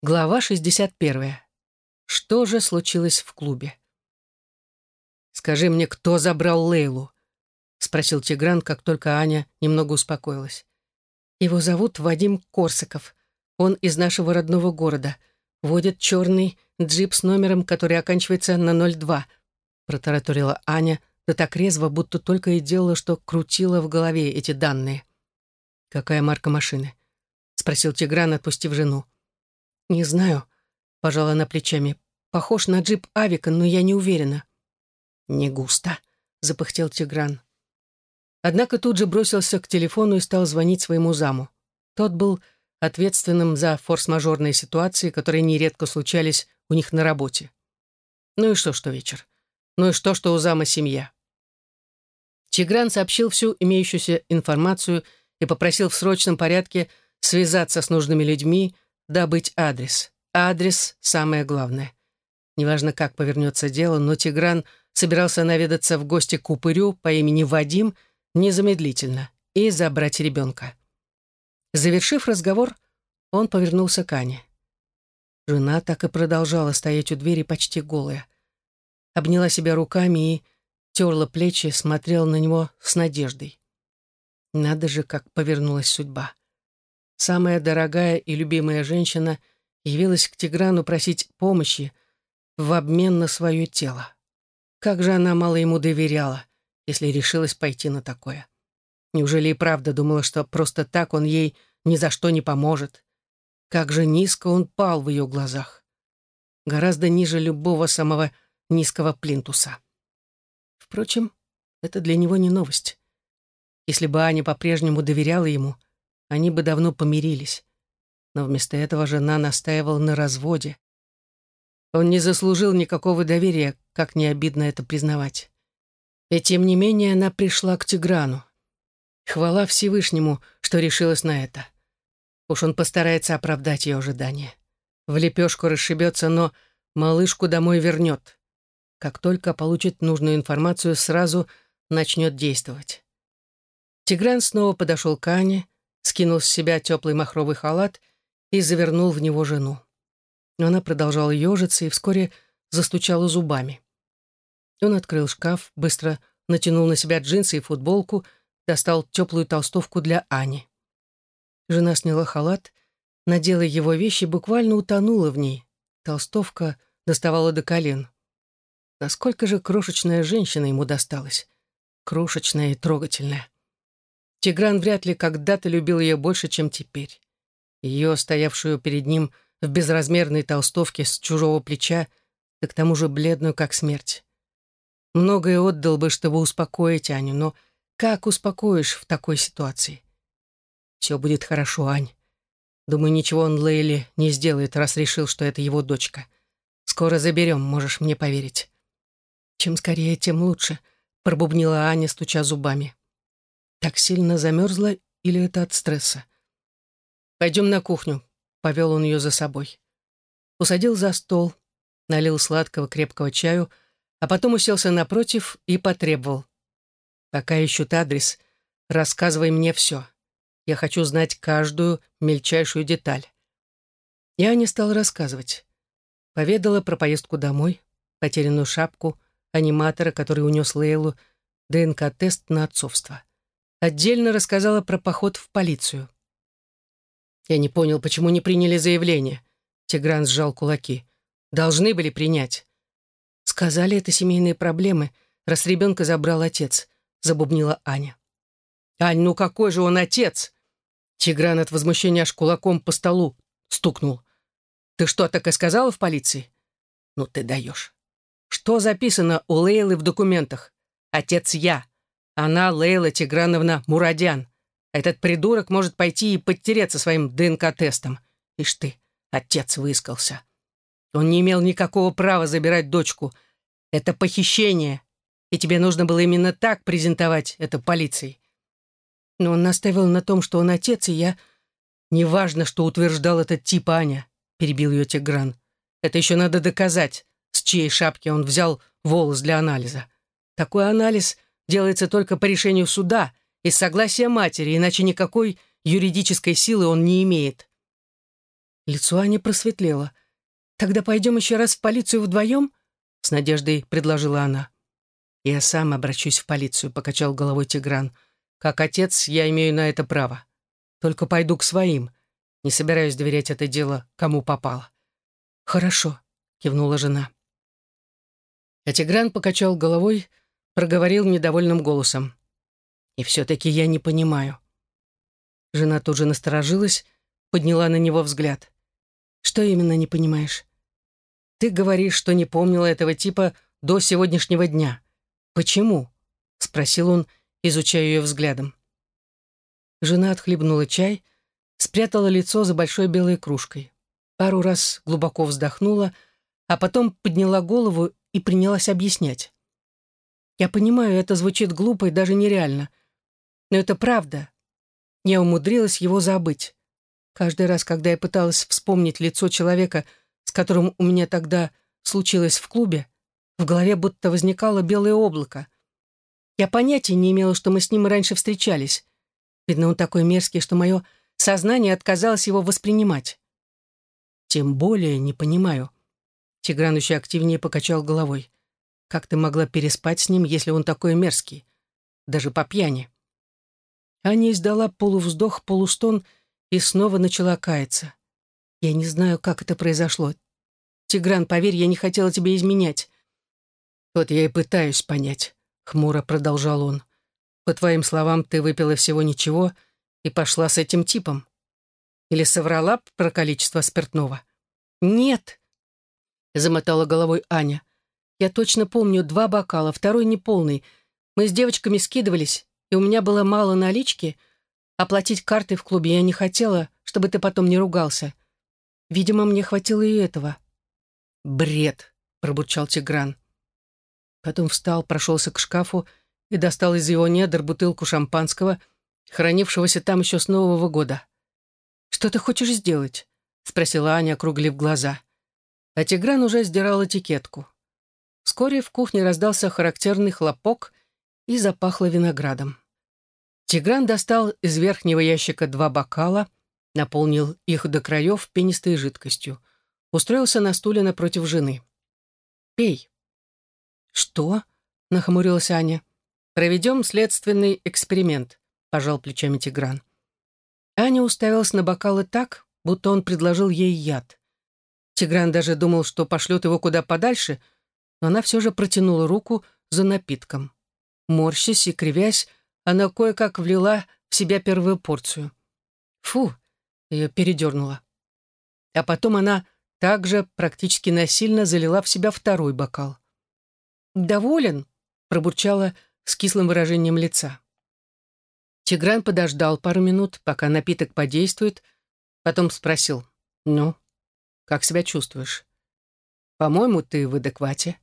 Глава 61. Что же случилось в клубе? «Скажи мне, кто забрал Лейлу?» — спросил Тигран, как только Аня немного успокоилась. «Его зовут Вадим Корсаков. Он из нашего родного города. Водит черный джип с номером, который оканчивается на 02», — протараторила Аня, да так резво, будто только и делала, что крутила в голове эти данные. «Какая марка машины?» — спросил Тигран, отпустив жену. «Не знаю», — пожала она плечами. «Похож на джип Авика, но я не уверена». «Не густо», — запыхтел Тигран. Однако тут же бросился к телефону и стал звонить своему заму. Тот был ответственным за форс-мажорные ситуации, которые нередко случались у них на работе. Ну и что, что вечер? Ну и что, что у зама семья? Тигран сообщил всю имеющуюся информацию и попросил в срочном порядке связаться с нужными людьми, добыть адрес. Адрес — самое главное. Неважно, как повернется дело, но Тигран собирался наведаться в гости к упырю по имени Вадим незамедлительно и забрать ребенка. Завершив разговор, он повернулся к Ане. Жена так и продолжала стоять у двери почти голая. Обняла себя руками и терла плечи, смотрела на него с надеждой. Надо же, как повернулась судьба. Самая дорогая и любимая женщина явилась к Тиграну просить помощи в обмен на свое тело. Как же она мало ему доверяла, если решилась пойти на такое. Неужели и правда думала, что просто так он ей ни за что не поможет? Как же низко он пал в ее глазах. Гораздо ниже любого самого низкого плинтуса. Впрочем, это для него не новость. Если бы Аня по-прежнему доверяла ему, они бы давно помирились. Но вместо этого жена настаивала на разводе. Он не заслужил никакого доверия, как не обидно это признавать. И тем не менее она пришла к Тиграну. Хвала Всевышнему, что решилась на это. Уж он постарается оправдать ее ожидания. В лепешку расшибется, но малышку домой вернет как только получит нужную информацию, сразу начнет действовать. Тигран снова подошел к Ане, скинул с себя теплый махровый халат и завернул в него жену. Но она продолжала ежиться и вскоре застучала зубами. Он открыл шкаф, быстро натянул на себя джинсы и футболку, достал теплую толстовку для Ани. Жена сняла халат, надела его вещи буквально утонула в ней. Толстовка доставала до колен. Насколько же крошечная женщина ему досталась. Крошечная и трогательная. Тигран вряд ли когда-то любил ее больше, чем теперь. Ее, стоявшую перед ним в безразмерной толстовке с чужого плеча, да к тому же бледную, как смерть. Многое отдал бы, чтобы успокоить Аню, но как успокоишь в такой ситуации? Все будет хорошо, Ань. Думаю, ничего он Лейли не сделает, раз решил, что это его дочка. Скоро заберем, можешь мне поверить. «Чем скорее, тем лучше», — пробубнила Аня, стуча зубами. «Так сильно замерзла или это от стресса?» «Пойдем на кухню», — повел он ее за собой. Усадил за стол, налил сладкого крепкого чаю, а потом уселся напротив и потребовал. «Пока ищут адрес, рассказывай мне все. Я хочу знать каждую мельчайшую деталь». Я не стал рассказывать. Поведала про поездку домой, потерянную шапку, аниматора, который унес Лейлу, ДНК-тест на отцовство. Отдельно рассказала про поход в полицию. Я не понял, почему не приняли заявление. Тигран сжал кулаки. Должны были принять. Сказали, это семейные проблемы, раз ребенка забрал отец, забубнила Аня. Ань, ну какой же он отец? Тигран от возмущения аж кулаком по столу стукнул. Ты что, так и сказала в полиции? Ну ты даешь. Что записано у Лейлы в документах? Отец я. Она Лейла Тиграновна Мурадян. Этот придурок может пойти и подтереться своим ДНК-тестом. Ишь ты, отец выискался. Он не имел никакого права забирать дочку. Это похищение. И тебе нужно было именно так презентовать это полиции. Но он наставил на том, что он отец, и я... Неважно, что утверждал этот тип Аня, перебил ее Тигран. Это еще надо доказать с чьей шапки он взял волос для анализа. Такой анализ делается только по решению суда и согласия матери, иначе никакой юридической силы он не имеет. Лицо Ани просветлело. «Тогда пойдем еще раз в полицию вдвоем?» — с надеждой предложила она. «Я сам обращусь в полицию», — покачал головой Тигран. «Как отец я имею на это право. Только пойду к своим. Не собираюсь доверять это дело, кому попало». «Хорошо», — кивнула жена. А Тигран покачал головой, проговорил недовольным голосом. «И все-таки я не понимаю». Жена тут же насторожилась, подняла на него взгляд. «Что именно не понимаешь?» «Ты говоришь, что не помнила этого типа до сегодняшнего дня. Почему?» — спросил он, изучая ее взглядом. Жена отхлебнула чай, спрятала лицо за большой белой кружкой. Пару раз глубоко вздохнула, а потом подняла голову и принялась объяснять. «Я понимаю, это звучит глупо и даже нереально. Но это правда. Я умудрилась его забыть. Каждый раз, когда я пыталась вспомнить лицо человека, с которым у меня тогда случилось в клубе, в голове будто возникало белое облако. Я понятия не имела, что мы с ним раньше встречались. Видно, он такой мерзкий, что мое сознание отказалось его воспринимать. Тем более не понимаю. Тигран еще активнее покачал головой. Как ты могла переспать с ним, если он такой мерзкий? Даже по пьяни. Аня издала полувздох, полустон и снова начала каяться. Я не знаю, как это произошло. Тигран, поверь, я не хотела тебе изменять. Вот я и пытаюсь понять, хмуро продолжал он. По твоим словам, ты выпила всего ничего и пошла с этим типом. Или соврала про количество спиртного? Нет, замотала головой Аня. Я точно помню два бокала, второй неполный. Мы с девочками скидывались, и у меня было мало налички. Оплатить карты в клубе я не хотела, чтобы ты потом не ругался. Видимо, мне хватило и этого. «Бред!» — пробурчал Тигран. Потом встал, прошелся к шкафу и достал из его недр бутылку шампанского, хранившегося там еще с Нового года. «Что ты хочешь сделать?» — спросила Аня, округлив глаза. А Тигран уже сдирал этикетку. Вскоре в кухне раздался характерный хлопок и запахло виноградом. Тигран достал из верхнего ящика два бокала, наполнил их до краев пенистой жидкостью, устроился на стуле напротив жены. «Пей». «Что?» — нахмурилась Аня. «Проведем следственный эксперимент», — пожал плечами Тигран. Аня уставилась на бокалы так, будто он предложил ей яд. Тигран даже думал, что пошлет его куда подальше, но она все же протянула руку за напитком. Морщась и кривясь, она кое-как влила в себя первую порцию. Фу, ее передернула. А потом она также практически насильно залила в себя второй бокал. «Доволен?» — пробурчала с кислым выражением лица. Тигран подождал пару минут, пока напиток подействует, потом спросил, «Ну, как себя чувствуешь?» «По-моему, ты в адеквате».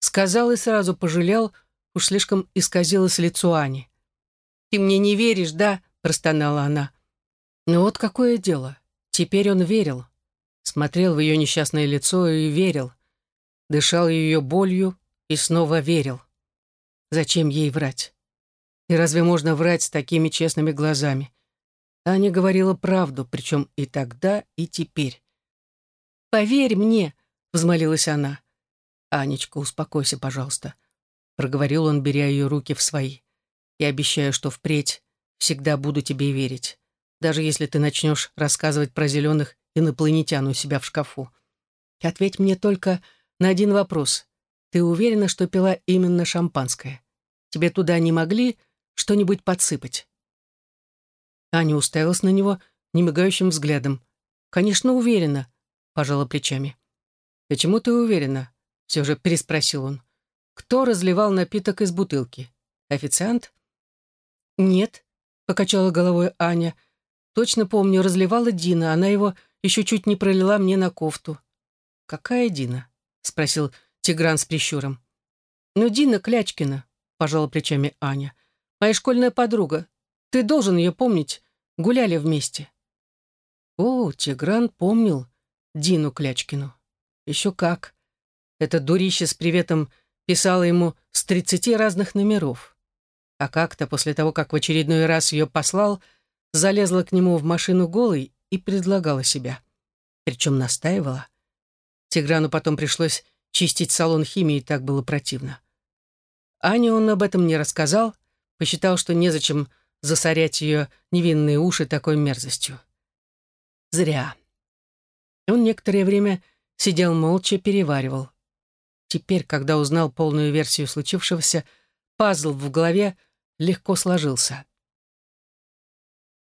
Сказал и сразу пожалел, уж слишком исказилось лицо Ани. «Ты мне не веришь, да?» — простонала она. «Ну вот какое дело. Теперь он верил. Смотрел в ее несчастное лицо и верил. Дышал ее болью и снова верил. Зачем ей врать? И разве можно врать с такими честными глазами? Аня говорила правду, причем и тогда, и теперь. «Поверь мне», — взмолилась она. «Анечка, успокойся, пожалуйста», — проговорил он, беря ее руки в свои. «Я обещаю, что впредь всегда буду тебе верить, даже если ты начнешь рассказывать про зеленых инопланетян у себя в шкафу. Ответь мне только на один вопрос. Ты уверена, что пила именно шампанское? Тебе туда не могли что-нибудь подсыпать?» Аня уставилась на него немигающим взглядом. «Конечно, уверена», — пожала плечами. «Почему ты уверена?» — все же переспросил он. «Кто разливал напиток из бутылки? Официант?» «Нет», — покачала головой Аня. «Точно помню, разливала Дина, она его еще чуть не пролила мне на кофту». «Какая Дина?» — спросил Тигран с прищуром. «Ну, Дина Клячкина», — пожала плечами Аня. «Моя школьная подруга. Ты должен ее помнить. Гуляли вместе». О, Тигран помнил Дину Клячкину. Еще как. Это дурище с приветом писала ему с тридцати разных номеров. А как-то после того, как в очередной раз ее послал, залезла к нему в машину голой и предлагала себя. причем настаивала. Тиграну потом пришлось чистить салон химии, так было противно. Ане он об этом не рассказал, посчитал, что незачем засорять ее невинные уши такой мерзостью. Зря. Он некоторое время сидел молча, переваривал. Теперь, когда узнал полную версию случившегося, пазл в голове легко сложился.